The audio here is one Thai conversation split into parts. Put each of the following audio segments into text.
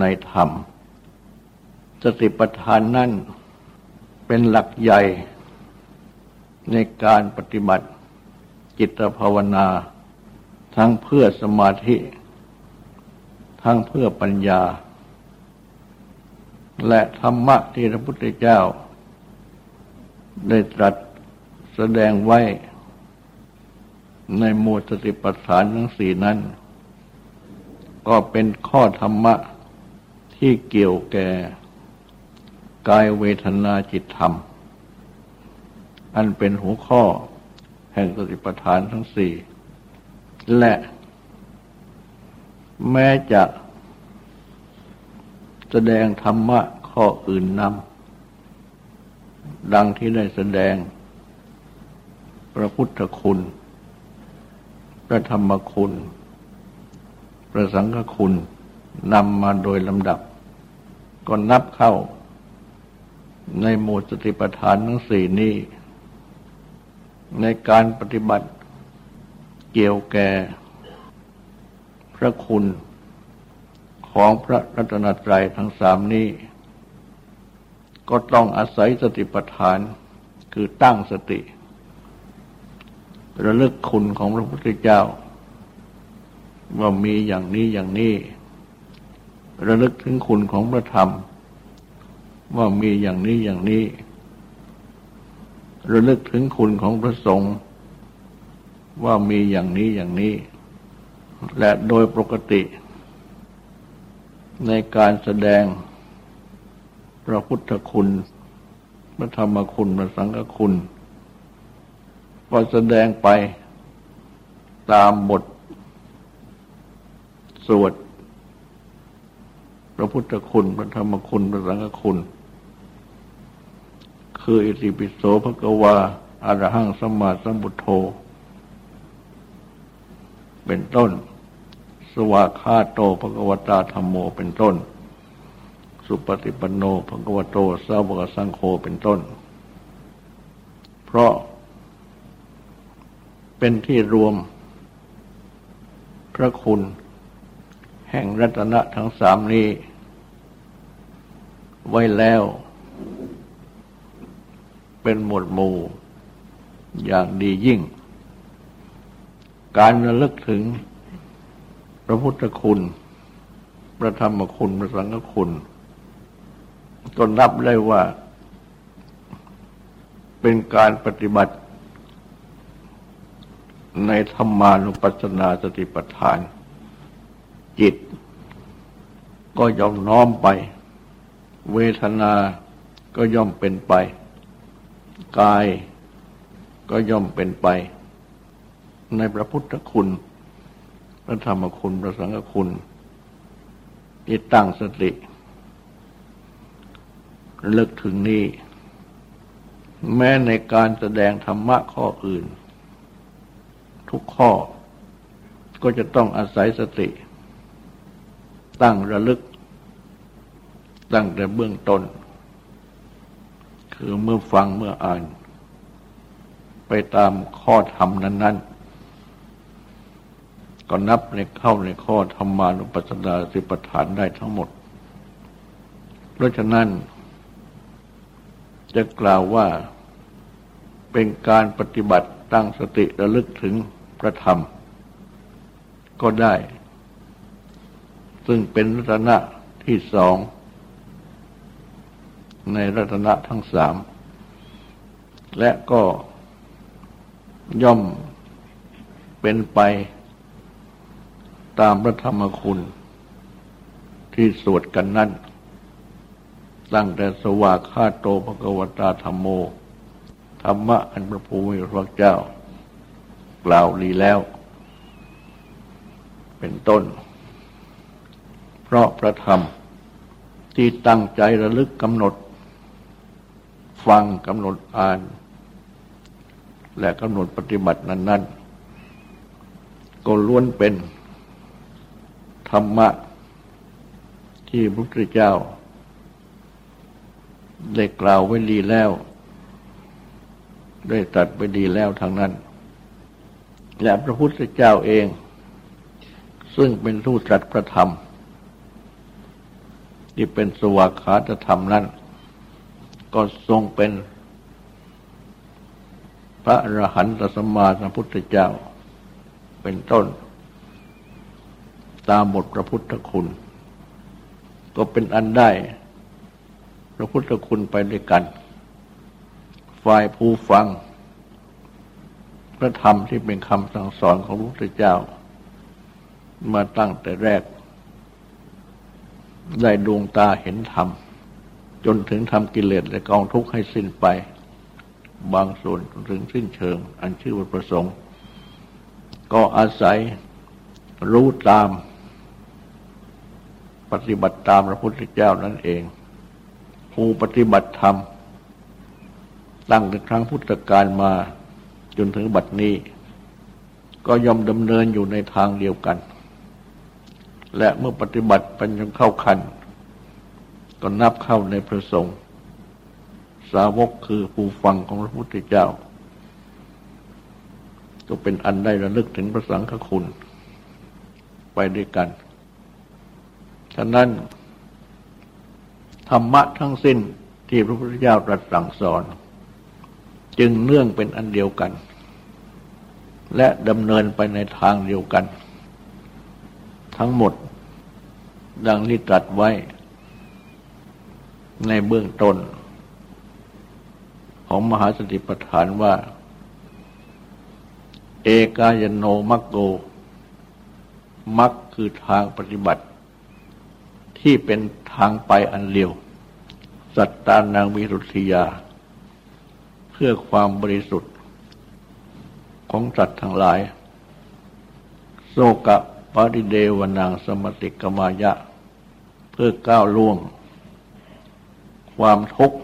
ในธรรม สติปัฏฐานนั่นเป็นหลักใหญ่ในการปฏิบัติจิตภาวนา ทั้งเพื่อสมาธิ ทั้งเพื่อปัญญา และธรรมะที่พระพุทธเจ้า ได้ตรัสแสดงไว้ ในหมวดสติปัฏฐานทั้งสี่นั้น ก็เป็นข้อธรรมะ ที่เกี่ยวแก่กายเวทนาจิตธรรม อันเป็นหัวข้อแห่งสติปัฏฐานทั้งสี่ และแม้จะแสดงธรรมะข้ออื่นนำดังที่ได้แสดง พระพุทธคุณ พระธรรมคุณ พระสังฆคุณนำมาโดยลำดับ ก็นับเข้า ในหมู่สติปัฏฐานทั้งสี่นี้ ในการปฏิบัติเกี่ยวแก่พระคุณของพระรัตนตรัยทั้งสามนี้ ก็ต้องอาศัยสติปัฏฐานคือตั้งสติ ระลึกคุณของพระพุทธเจ้า ว่ามีอย่างนี้อย่างนี้ ระลึกถึงคุณของพระธรรม ว่ามีอย่างนี้อย่างนี้ ระลึกถึงคุณของพระสงฆ์ว่ามีอย่างนี้อย่างนี้ และโดยปกติ ในการแสดงพระพุทธคุณ พระธรรมคุณ พระสังฆคุณก็แสดงไปตามบท สวด ระพุทธคุณ พระธรรมคุณ พระสังฆคุณ คืออิติปิโสภะกวาอารหังสมมาสัมบุทโธ เป็นต้น สวาคาโตภะกวตาธรรมโมเป็นต้น สุปฏิปันโนภะกวโตสาวกสังโฆเป็นต้น เพราะเป็นที่รวม พระคุณ แห่งรัตนะทั้งสามนี้ ไว้แล้ว เป็นหมวดหมู่อย่างดียิ่ง การระลึกถึงพระพุทธคุณ พระธรรมคุณ พระสังฆคุณก็นับได้ว่า เป็นการปฏิบัติในธรรมานุปัสสนาสติปัฏฐาน จิต ก็ยอมน้อมไป เวทนาก็ย่อมเป็นไป กายก็ย่อมเป็นไป ในพระพุทธคุณ พระธรรมคุณ พระสังฆคุณ ที่ตั้งสติเลิกถึงนี้ แม้ในการแสดงธรรมะข้ออื่น ทุกข้อก็จะต้องอาศัยสติ ตั้งระลึก ตั้งแต่เบื้องต้น คือเมื่อฟังเมื่ออ่าน ไปตามข้อธรรมนั้น ๆ ก็นับในเข้าในข้อธรรมานุปัสสนาสิปฐานได้ทั้งหมด เพราะฉะนั้น จะกล่าวว่าเป็นการปฏิบัติตั้งสติระลึกถึงพระธรรม ก็ได้ ซึ่งเป็นรัตนะที่สอง ในรัตนะทั้งสาม และก็ย่อมเป็นไปตามพระธรรมคุณ ที่สวดกันนั่น ตั้งแต่สวากขาโตภกวตาธรรมโม ธรรมะอันพระภูมิพระเจ้า กล่าวลีแล้ว เป็นต้น เพราะพระธรรมที่ตั้งใจระลึกกำหนด ฟังกำหนดอ่าน และกำหนดปฏิบัตินั้น ๆ ก็ล้วนเป็นธรรมะที่พระพุทธเจ้า ได้กล่าวไว้ดีแล้ว ได้ตัดไปดีแล้วทางนั้น และพระพุทธเจ้าเอง ซึ่งเป็นทูตตรัสพระธรรม ที่เป็นสวากขาตธรรมนั้น ก็ทรงเป็น พระอรหันตสมมาสัมพุทธเจ้า เป็นต้น ตามบทพระพุทธคุณ ก็เป็นอันได้ พระพุทธคุณไปด้วยกัน ฝ่ายผู้ฟัง พระธรรมที่เป็นคำสั่งสอนของพระพุทธเจ้า มาตั้งแต่แรก ได้ดวงตาเห็นธรรม จนถึงทำกิเลสและกองทุกข์ให้สิ้นไป บางส่วนจนถึงสิ้นเชิง อันชื่อว่าประสงค์ ก็อาศัยรู้ตาม ปฏิบัติตามพระพุทธเจ้านั่นเอง ผู้ปฏิบัติธรรม ตั้งแต่ครั้งพุทธกาลมาจนถึงบัดนี้ ก็ยอมดำเนินอยู่ในทางเดียวกัน และเมื่อปฏิบัติเป็นจนเข้าคัน ก็นับเข้าในพระสงฆ์สาวกคือผู้ฟังของพระพุทธเจ้า ก็เป็นอันได้ระลึกถึงพระสังฆคุณ ไปด้วยกัน ฉะนั้น ธรรมะทั้งสิ้นที่พระพุทธเจ้าตรัสสั่งสอน จึงเนื่องเป็นอันเดียวกัน และดำเนินไปในทางเดียวกัน ทั้งหมด ดังที่ตรัสไว้ ในเบื้องต้น ของมหาสติปัฏฐานว่า เอกายโนมัคโกมัคคือทางปฏิบัติ ที่เป็นทางไปอันเลียว สัตตานางวิรุธยา เพื่อความบริสุทธิ์ ของสัตว์ทั้งหลายโสกะปริเดวนางสมติกมายะ เพื่อก้าวล่วง ความทุกข์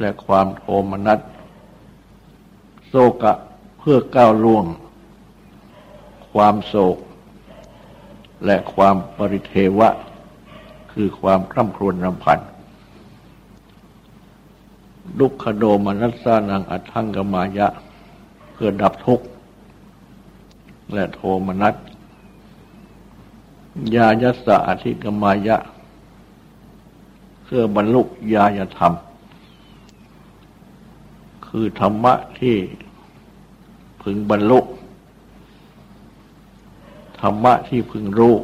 และความโทมนัสโศกะเพื่อก้าวล่วง ความโศก และความปริเทวะ คือความคร่ำครวญรำพันดุขโดมนัสสานังอัทังกมายะ เพื่อดับทุกข์ และโทมนัสยายัสสะอธิกมายะเพื่อบรรลุญาญธรรม คือธรรมะที่พึงบรรลุธรรมะที่พึงรู้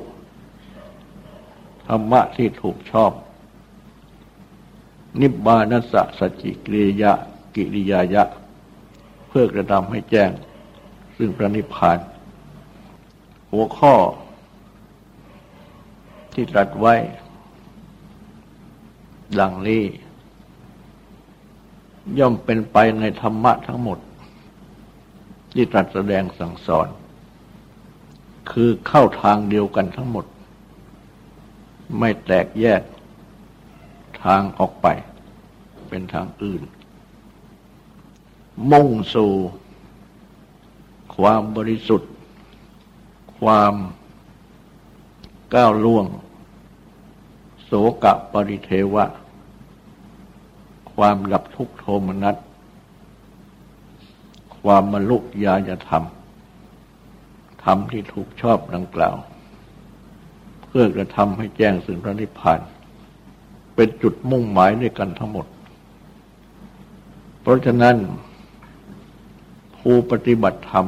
ธรรมะที่ถูกชอบ นิบานัสสะสจิกิริยะกิริยายะ เพื่อกระทำให้แจ้ง ซึ่งพระนิพพาน หัวข้อที่ตรัสไว้ ดังนี้ ย่อมเป็นไปในธรรมะทั้งหมด ที่ตรัสแสดงสั่งสอน คือเข้าทางเดียวกันทั้งหมด ไม่แตกแยกทางออกไป เป็นทางอื่น มุ่งสู่ ความบริสุทธิ์ ความก้าวล่วง โสกะปริเทวะ ความดับทุกโทมนัส ความมลุกยายธรรม ธรรมที่ถูกชอบดังกล่าว เพื่อกระทำให้แจ้งสึงพระนิพพาน เป็นจุดมุ่งหมายด้วยกันทั้งหมด เพราะฉะนั้นผู้ปฏิบัติธรรม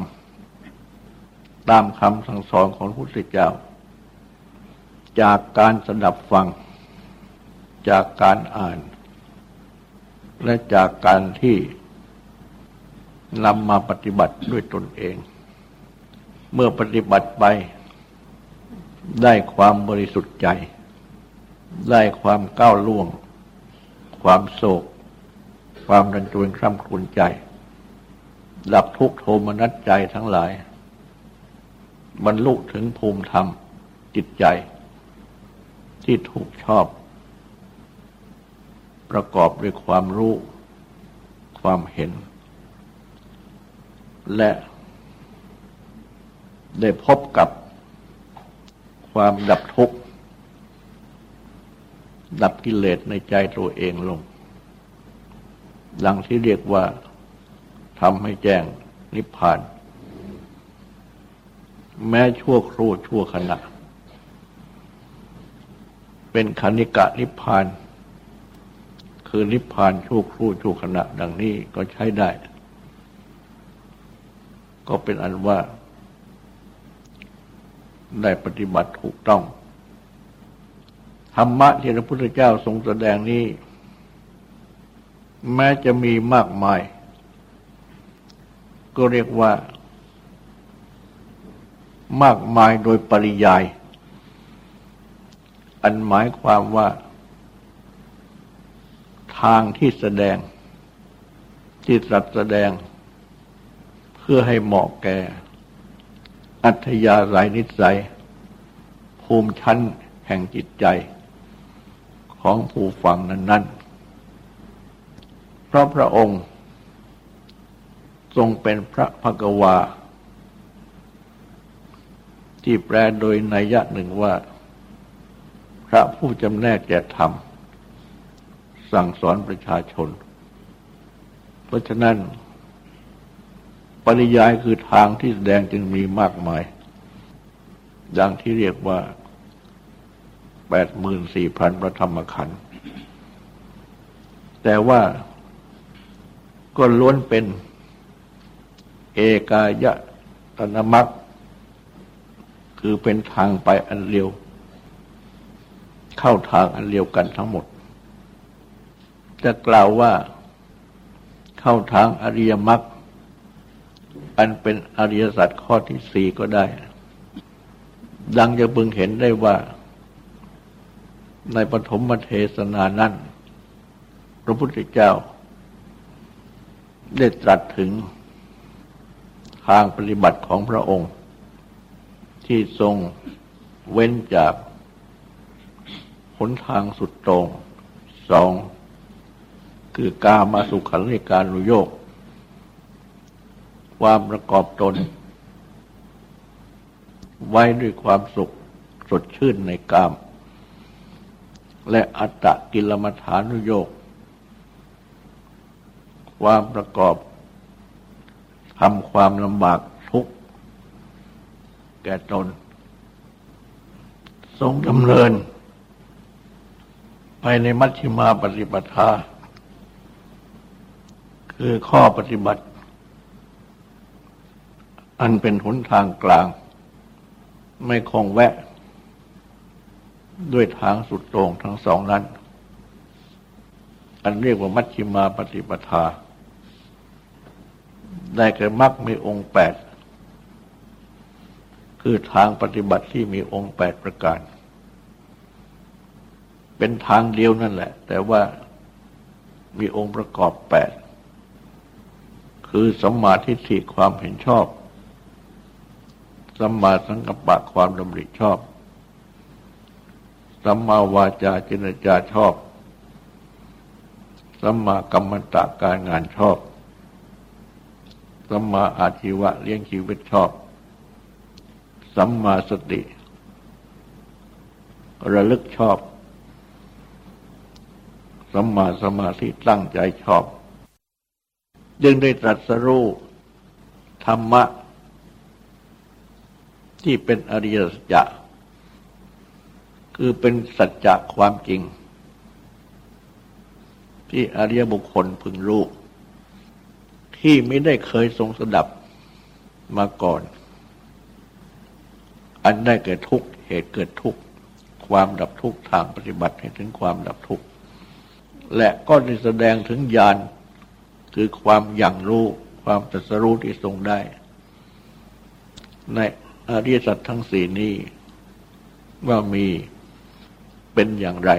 ตามคำสั่งสอนของพระพุทธเจ้าจจากการสดับฟัง จากการอ่าน และจากการที่นำมาปฏิบัติด้วยตนเอง เมื่อปฏิบัติไป ได้ความบริสุทธิ์ใจ ได้ความก้าวล่วง ความโศก ความรันจวนคร่ำครวญใจดับทุกโทมนัสใจทั้งหลาย บรรลุถึงภูมิธรรมจิตใจ ที่ถูกชอบ ประกอบด้วยความรู้ ความเห็น และได้พบกับความดับทุกข์ ดับกิเลสในใจตัวเองลง ดังที่เรียกว่าทำให้แจ้งนิพพาน แม้ชั่วครู่ชั่วขณะ เป็นคณิกะนิพพาน คือนิพพานชั่วครู่ชั่วขณะดังนี้ก็ใช้ได้ ก็เป็นอันว่า ได้ปฏิบัติถูกต้อง ธรรมะที่พระพุทธเจ้าทรงแสดงนี้ แม้จะมีมากมาย ก็เรียกว่ามากมายโดยปริยาย อันหมายความว่า ทางที่แสดง ที่ตรัสแสดง เพื่อให้เหมาะแก่ อัธยาศัยนิสัย ภูมิชั้นแห่งจิตใจ ของผู้ฟังนั้น ๆ เพราะพระองค์ ทรงเป็นพระภกวา ที่แปลโดยนัยยะหนึ่งว่า พระผู้จำแนกแก่ธรรม สั่งสอนประชาชน เพราะฉะนั้น ปริยายคือทางที่แสดงจึงมีมากมาย ดังที่เรียกว่าแปดหมื่นสี่พันพระธรรมขันธ์แต่ว่าก็ล้วนเป็น เอกายะตนมักคือเป็นทางไปอันเร็ว เข้าทางอันเร็วกันทั้งหมด จะกล่าวว่าเข้าทางอริยมรรคอันเป็นอริยสัจข้อที่สี่ก็ได้ ดังจะพึงเห็นได้ว่า ในปฐมเทศนานั้น พระพุทธเจ้า ได้ตรัสถึงทางปฏิบัติของพระองค์ ที่ทรงเว้นจากหนทางสุดตรงสอง คือกามาสุขันธิการุโยกความประกอบตน ไว้ด้วยความสุขสดชื่นในกาม และอัตตะกิลมัฐานุโยกความประกอบทำความลำบากทุกข์แก่ตน ทรงดำเนิน ไปในมัชฌิมาปฏิปทา คือข้อปฏิบัติ อันเป็นหนทางกลาง ไม่คงแวะ ด้วยทางสุดตรงทั้งสองนั้น อันเรียกว่ามัชฌิมาปฏิปทา ได้แก่มรรคมีองค์แปดคือทางปฏิบัติที่มีองค์แปดประการ เป็นทางเดียวนั่นแหละ แต่ว่ามีองค์ประกอบแปด คือสัมมาทิฏฐิความเห็นชอบ สัมมาสังกัปปะความดำริชอบ สัมมาวาจาจินจาชอบ สัมมากัมมันตะการงานชอบ สัมมาอาชีวะเลี้ยงชีวิตชอบ สัมมาสติ ระลึกชอบ สัมมาสมาธิตั้งใจชอบ จึงได้ตรัสรู้ธรรมะ ที่เป็นอริยสัจคือเป็นสัจจะความจริง ที่อริยบุคคลพึงรู้ที่ไม่ได้เคยทรงสดับมาก่อน อันได้เกิดทุกข์เหตุเกิดทุกข์ความดับทุกข์ทางปฏิบัติให้ถึงความดับทุกข์และก็ได้แสดงถึงญาณ คือความอย่างรู้ความตรัสรู้ที่ทรงได้ ในอริยสัจทั้งสี่นี้ว่ามีเป็นอย่างไร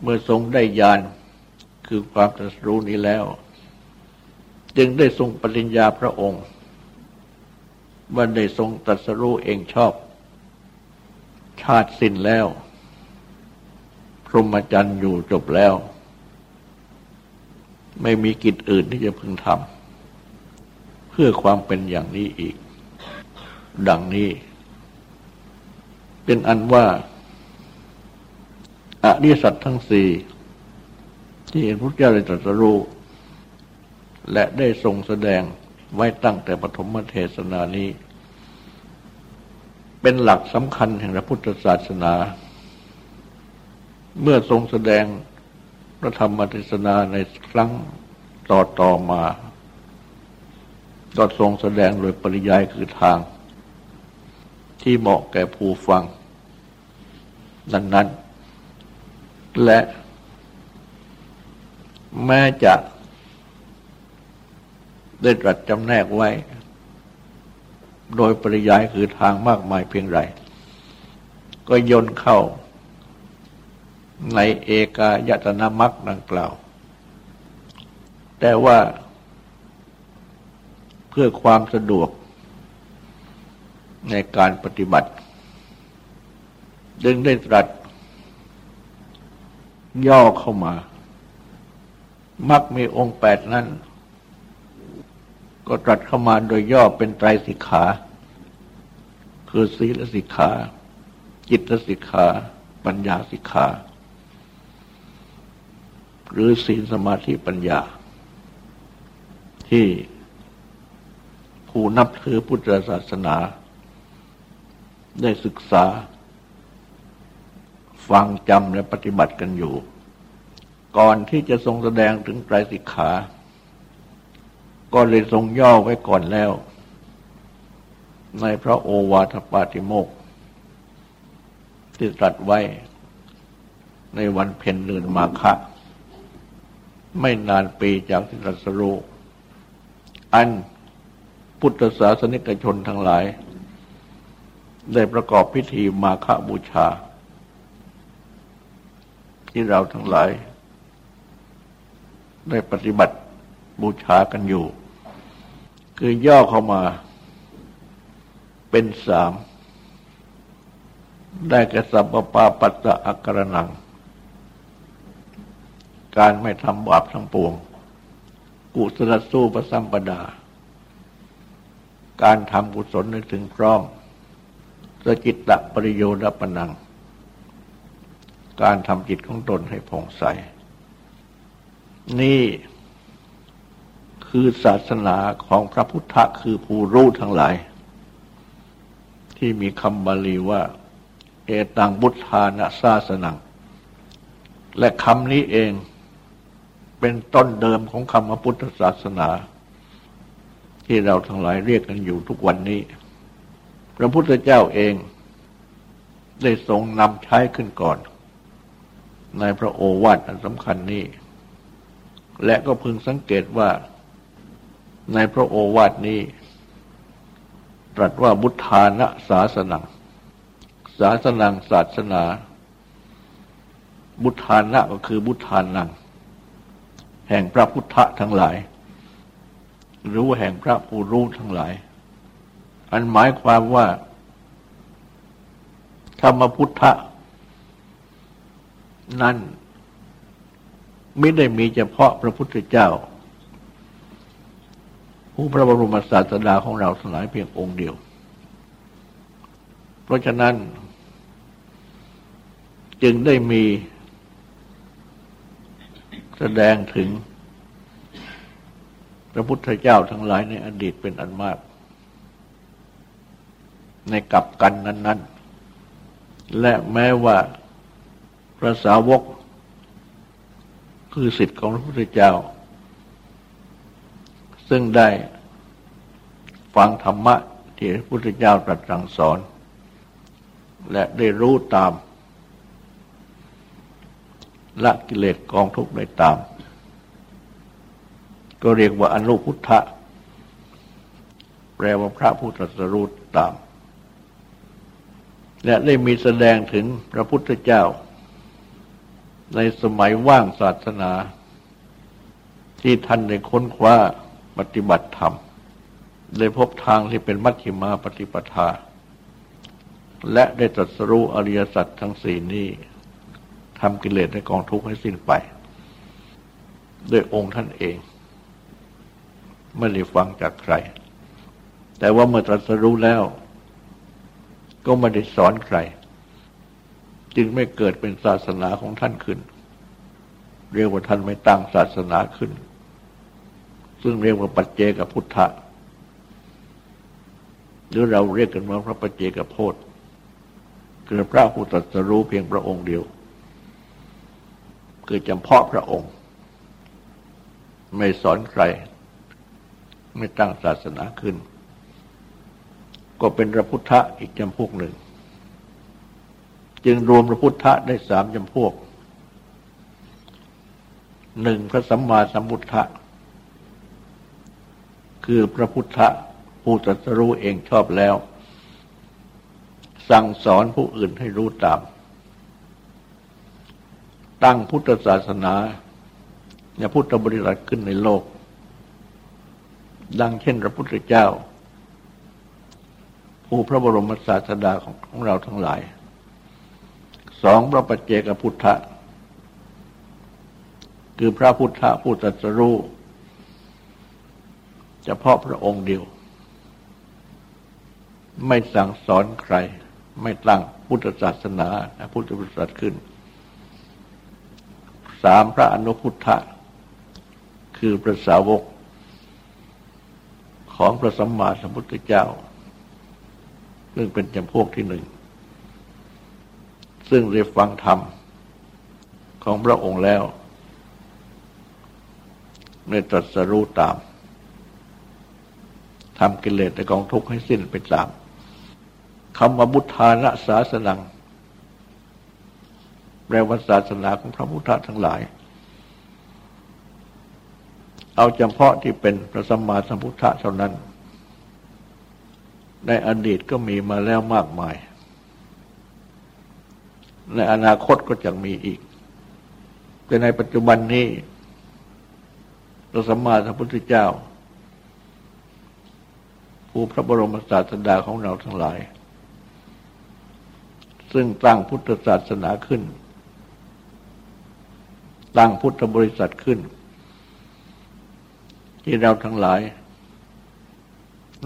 เมื่อทรงได้ญาณคือความตรัสรู้นี้แล้ว จึงได้ทรงปริญญาพระองค์ ว่าได้ทรงตรัสรู้เองชอบ ชาติสิ้นแล้ว พรหมจรรย์อยู่จบแล้ว ไม่มีกิจอื่นที่จะพึงทำเพื่อความเป็นอย่างนี้อีก ดังนี้ เป็นอันว่าอริยสัจทั้งสี่ที่พระพุทธเจ้าได้ตรัสรู้และได้ทรงแสดงไว้ตั้งแต่ปฐมเทศนานี้ เป็นหลักสำคัญแห่งพระพุทธศาสนา เมื่อทรงแสดง ระธรรมเทศนาในครั้งต่อต่อมาก็ทรงแสดงโดยปริยายคือทาง ที่เหมาะแก่ผู้ฟัง ดังนั้น และแม้จะได้ตรัสจำแนกไว้ โดยปริยายคือทางมากมายเพียงไร ก็ยนเข้า ในเอกายตนามักดังกล่าว แต่ว่าเพื่อความสะดวกในการปฏิบัติ ดึงได้ตรัส ย่อเข้ามา มักมีองค์แปดนั้น ก็ตรัสเข้ามาโดยย่อเป็นไตรสิกขา คือศีลสิกขา จิตสิกขา ปัญญาสิกขา หรือศีลสมาธิปัญญา ที่ผู้นับถือพุทธศาสนา ได้ศึกษา ฟังจำและปฏิบัติกันอยู่ ก่อนที่จะทรงแสดงถึงไตรสิกขา ก็เลยทรงย่อไว้ก่อนแล้ว ในพระโอวาทปาติโมกที่ตรัสไว้ในวันเพ็ญเดือนมาฆะ ไม่นานปีจากที่ตรัสรู้อันพุทธศาสนิกชนทั้งหลาย ได้ประกอบพิธีมาฆบูชา ที่เราทั้งหลาย ได้ปฏิบัติบูชากันอยู่ คือย่อเข้ามาเป็นสาม ได้แก่สัพปาปัตตะอักรนัง การไม่ทำบาปทั้งปวง กุศลสู้ประสัมปดา การทำกุศลในถึงพร้อมสจิตตะปริโยดปนัง การทำจิตของตนให้ผ่องใส นี่คือศาสนาของพระพุทธคือผู้รู้ทั้งหลาย ที่มีคำบาลีว่า เอตังบุทธานะศาสนัง และคำนี้เอง เป็นต้นเดิมของคำว่าพุทธศาสนา ที่เราทั้งหลายเรียกกันอยู่ทุกวันนี้ พระพุทธเจ้าเองได้ทรงนำใช้ขึ้นก่อน ในพระโอวาทอันสำคัญนี้ และก็พึงสังเกตว่า ในพระโอวาทนี้ ตรัสว่าบุทธานะศาสนังศาสนังศาสนา บุทธานะก็คือบุทธานัง แห่งพระพุทธทั้งหลาย รู้แห่งพระผู้รู้ทั้งหลาย อันหมายความว่าธรรมพุทธนั้นไม่ได้มีเฉพาะพระพุทธเจ้า ผู้พระบรมศาสดาของเราสลายเพียงองค์เดียว เพราะฉะนั้น จึงได้มี แสดงถึง พระพุทธเจ้าทั้งหลายในอดีตเป็นอันมาก ในกับกันนั้น ๆ และแม้ว่าพระสาวก คือสิทธิ์ของพระพุทธเจ้า ซึ่งได้ฟังธรรมะที่พระพุทธเจ้าตรัสสั่งสอน และได้รู้ตาม ละกิเลสกองทุกข์ได้ตาม ก็เรียกว่าอนุพุทธะ แปลว่าพระผู้ตรัสรู้ตาม และได้มีแสดงถึงพระพุทธเจ้า ในสมัยว่างศาสนา ที่ท่านได้ค้นคว้าปฏิบัติธรรมได้พบทางที่เป็นมัชฌิมาปฏิปทา และได้ตรัสรู้อริยสัจทั้งสี่นี้ ทำกิเลสในกองทุกข์ให้สิ้นไป ด้วยองค์ท่านเอง ไม่ได้ฟังจากใคร แต่ว่าเมื่อตรัสรู้แล้ว ก็ไม่ได้สอนใคร จึงไม่เกิดเป็นศาสนาของท่านขึ้น เรียกว่าท่านไม่ตั้งศาสนาขึ้น ซึ่งเรียกว่าปัจเจกพุทธะหรือเราเรียกกันว่าพระปัจเจกโพธิคือพระผู้ตรัสรู้เพียงพระองค์เดียว คือจำเพาะพระองค์ ไม่สอนใคร ไม่ตั้งศาสนาขึ้น ก็เป็นพระพุทธะอีกจำพวกหนึ่ง จึงรวมพระพุทธะได้สามจำพวกหนึ่งพระสัมมาสัมพุทธะคือพระพุทธผู้ตรัสรู้เองชอบแล้ว สั่งสอนผู้อื่นให้รู้ตาม ตั้งพุทธศาสนาอย่าพุทธบริษัทขึ้นในโลก ดังเช่นพระพุทธเจ้า ผู้พระบรมศาสดาของของเราทั้งหลาย สองพระปัจเจกพุทธะ คือพระพุทธะผู้ตรัสรู้เฉพาะพระองค์เดียว ไม่สั่งสอนใคร ไม่ตั้งพุทธศาสนาพุทธบริษัทขึ้น สามพระอนุพุทธะ คือพระสาวกของพระสัมมาสัมพุทธเจ้า ซึ่งเป็นจำพวกที่หนึ่ง ซึ่งได้ฟังธรรมของพระองค์แล้วในตรัสรู้ตามทำกิเลสในกองทุกข์ให้สิ้นไปตามคำว่าบุทานะศาสนัง แปลว่าศาสนาของพระพุทธทั้งหลาย เอาเฉพาะที่เป็นพระสัมมาสัมพุทธเท่านั้น ในอดีตก็มีมาแล้วมากมาย ในอนาคตก็จะมีอีก แต่ในปัจจุบันนี้พระสัมมาสัมพุทธเจ้าผู้พระบรมศาสดาของเราทั้งหลาย ซึ่งตั้งพุทธศาสนาขึ้น ตั้งพุทธบริษัทขึ้น ที่เราทั้งหลาย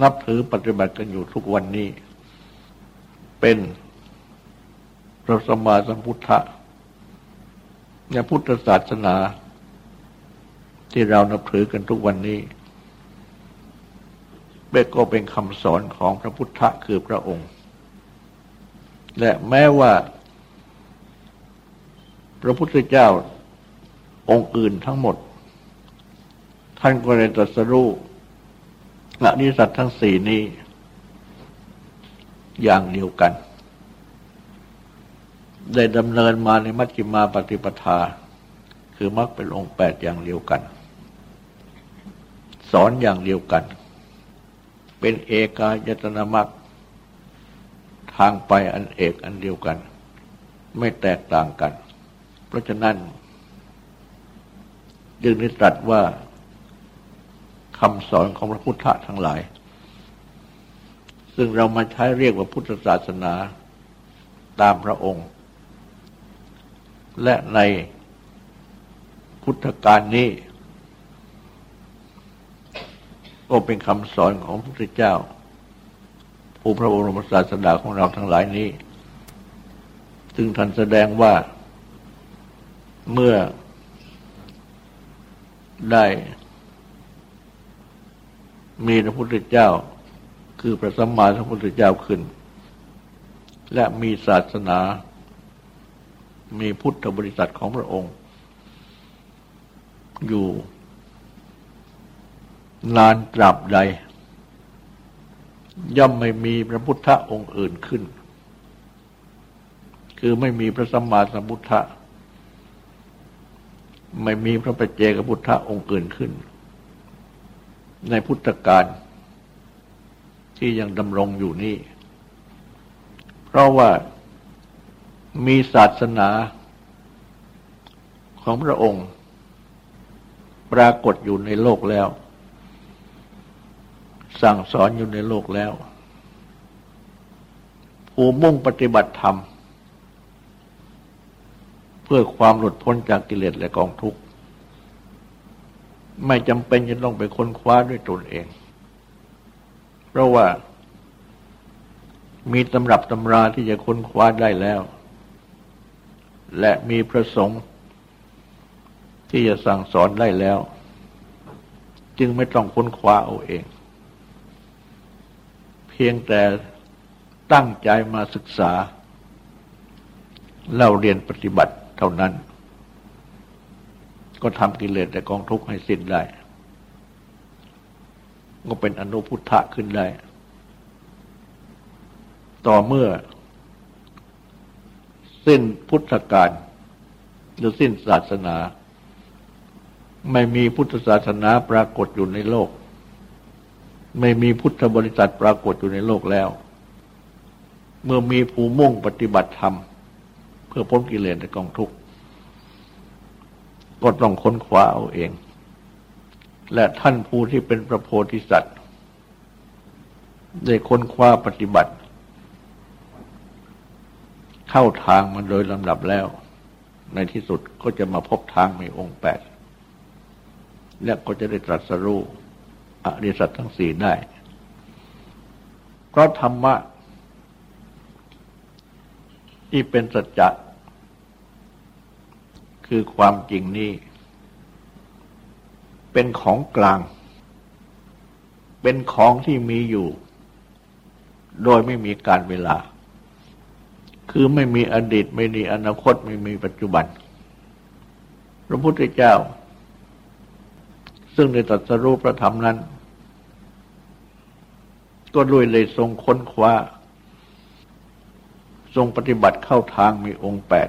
นับถือปฏิบัติกันอยู่ทุกวันนี้ เป็นพระสมมาสัมพุทธะในพุทธศาสนา ที่เรานับถือกันทุกวันนี้เบก็เป็นคำสอนของพระพุทธะคือพระองค์ และแม้ว่า พระพุทธเจ้า องค์อื่นทั้งหมด ท่านก็ได้ตรัสรู้อนิสัตทั้งสี่นี้ อย่างเดียวกัน ได้ดำเนินมาในมัชฌิมาปฏิปทา คือมรรคเป็นองค์แปดอย่างเดียวกัน สอนอย่างเดียวกัน เป็นเอกายตนามรรคทางไปอันเอกอันเดียวกัน ไม่แตกต่างกัน เพราะฉะนั้น จึงได้ตรัสว่าคำสอนของพระพุทธทั้งหลาย ซึ่งเรามาใช้เรียกว่าพุทธศาสนาตามพระองค์ และในพุทธการนี้ ก็เป็นคำสอนของพระพุทธเจ้า ผู้พระบรมศาสดาของเราทั้งหลายนี้ ซึ่งท่านแสดงว่าเมื่อ ได้ มีพระพุทธเจ้า คือพระสัมมาสัมพุทธเจ้าขึ้น และมีศาสนา มีพุทธบริษัทของพระองค์ อยู่ นานตราบใด ย่อมไม่มีพระพุทธองค์อื่นขึ้น คือไม่มีพระสัมมาสัมพุทธะ ไม่มีพระปัจเจกพุทธะองค์อื่นขึ้น ในพุทธกาลที่ยังดำรงอยู่นี่ เพราะว่ามีศาสนาของพระองค์ ปรากฏอยู่ในโลกแล้ว สั่งสอนอยู่ในโลกแล้ว ผู้มุ่งปฏิบัติธรรม พื่อความหลุดพ้นจากกิเลสและกองทุกข์ ไม่จำเป็นจะต้องไปค้นคว้าด้วยตนเอง เพราะว่า มีตำรับตำราที่จะค้นคว้าได้แล้ว และมีพระสงฆ์ที่จะสั่งสอนได้แล้ว จึงไม่ต้องค้นคว้าเอาเอง เพียงแต่ตั้งใจมาศึกษาเล่าเรียนปฏิบัติ เท่านั้น ก็ทำกิเลสแต่กองทุกข์ให้สิ้นได้ ก็เป็นอนุพุทธะขึ้นได้ ต่อเมื่อ สิ้นพุทธกาลหรือสิ้นศาสนา ไม่มีพุทธศาสนาปรากฏอยู่ในโลก ไม่มีพุทธบริษัทปรากฏอยู่ในโลกแล้ว เมื่อมีผู้มุ่งปฏิบัติธรรม พื่อพ้นกิเลสในกองทุกข์ก็ต้องค้นคว้าเอาเอง และท่านผู้ที่เป็นพระโพธิสัตว์ ได้ค้นคว้าปฏิบัติ เข้าทางมันโดยลำดับแล้ว ในที่สุดก็จะมาพบทางมีองค์แปดและก็จะได้ตรัสรู้อริสัตทั้งสี่ได้ เพราะธรรมะที่เป็นสัจจะ คือความจริงนี้ เป็นของกลาง เป็นของที่มีอยู่ โดยไม่มีการเวลา คือไม่มีอดีตไม่มีอนาคตไม่มีปัจจุบัน พระพุทธเจ้า ซึ่งในตรัสรู้พระธรรมนั้น ก็ด้วยเลยทรงค้นคว้า ทรงปฏิบัติเข้าทางมีองค์แปด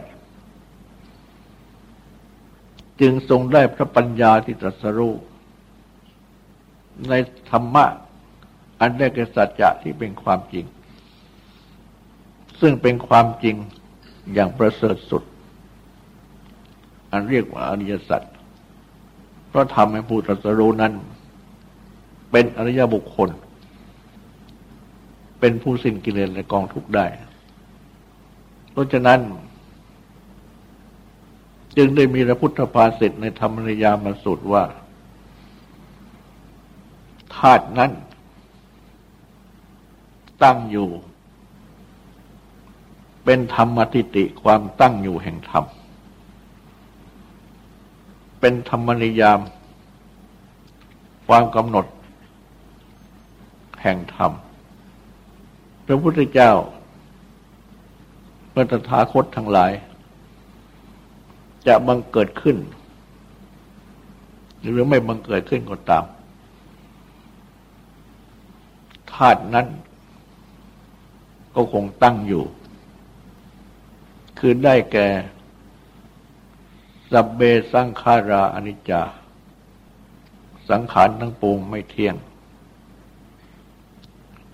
จึงทรงได้พระปัญญาที่ตรัสรู้ในธรรมะ อันได้แก่สัจจะที่เป็นความจริง ซึ่งเป็นความจริงอย่างประเสริฐสุด อันเรียกว่าอริยสัจเพราะทำให้ผู้ตรัสรู้นั้น เป็นอริยบุคคล เป็นผู้สิ้นกิเลสและกองทุกข์ได้ เพราะฉะนั้น จึงได้มีพระพุทธภาษิตในธรรมนิยามาสุดว่าธาตุนั้น ตั้งอยู่ เป็นธรรมติติความตั้งอยู่แห่งธรรม เป็นธรรมนิยาม ความกำหนด แห่งธรรม พระพุทธเจ้าพระตถาคตทั้งหลาย จะบังเกิดขึ้น หรือไม่บังเกิดขึ้นก็ตามธาตุนั้น ก็คงตั้งอยู่ คือได้แก่สับเบสังขาราอนิจจา สังขารทั้งปวงไม่เที่ยง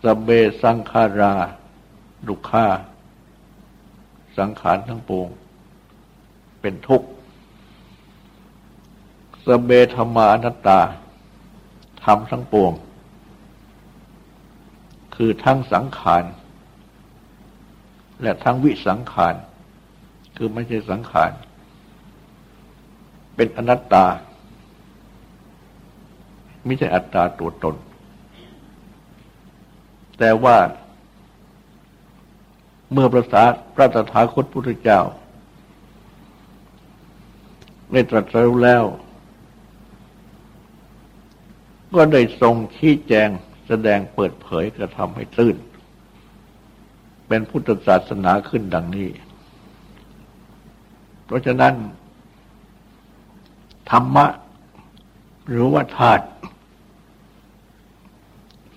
สับเบสังขาราดุขาสังขารทั้งปวง เป็นทุกข์สเบธรรมานัตตาธรรมทั้งปวง คือทั้งสังขาร และทั้งวิสังขาร คือไม่ใช่สังขาร เป็นอนัตตา ไม่ใช่อัตตาตัวตน แต่ว่าเมื่อประสาพระตถาคตพุทธเจ้า ได้ตรัสรู้แล้ว ก็ได้ทรงชี้แจงแสดงเปิดเผยกระทำให้ตื้นเป็นพุทธศาสนาขึ้นดังนี้ เพราะฉะนั้น ธรรมะ หรือว่าธาตุ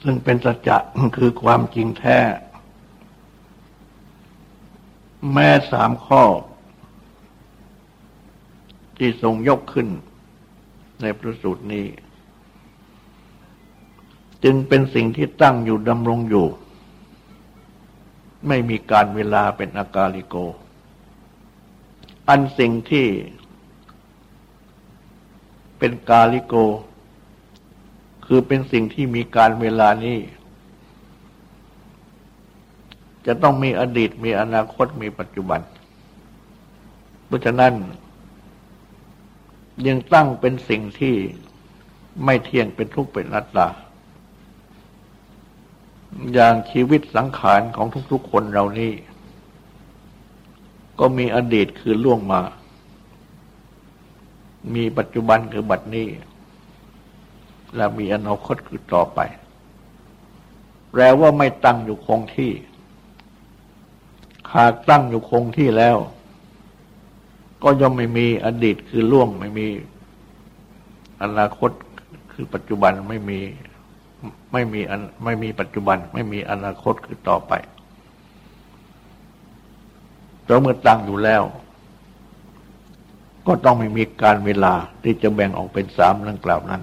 ซึ่งเป็นสัจจะคือความจริงแท้ แม้สามข้อ ที่ทรงยกขึ้นในประสูตรนี้ จึงเป็นสิ่งที่ตั้งอยู่ดำรงอยู่ ไม่มีการเวลาเป็นอากาลิโก อันสิ่งที่เป็นกาลิโก คือเป็นสิ่งที่มีการเวลานี้ จะต้องมีอดีตมีอนาคตมีปัจจุบัน เพราะฉะนั้น ยังตั้งเป็นสิ่งที่ไม่เที่ยงเป็นทุกข์เป็นนัตตา อย่างชีวิตสังขารของทุกๆคนเรานี้ก็มีอดีตคือล่วงมา มีปัจจุบันคือบัดนี้ และมีอนาคตคือต่อไป แปลว่าไม่ตั้งอยู่คงที่ หากตั้งอยู่คงที่แล้ว ก็ย่อมไม่มีอดีตคือล่วงไม่มี อนาคตคือปัจจุบันไม่มีไม่มีไม่มีปัจจุบัน ไม่มีอนาคตคือต่อไปเราเมื่อตั้งอยู่แล้ว ก็ต้องไม่มีการเวลาที่จะแบ่งออกเป็นสามดังกล่าวนั้น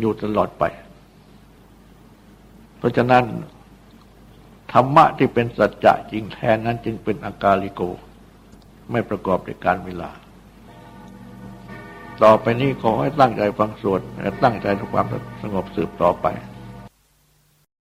อยู่ตลอดไป เพราะฉะนั้น ธรรมะที่เป็นสัจจะจริงแท้นั้นจึงเป็นอากาลิโก ไม่ประกอบด้วยการเวลา ต่อไปนี้ขอให้ตั้งใจฟังสวดและตั้งใจทุกความสงบสืบต่อไป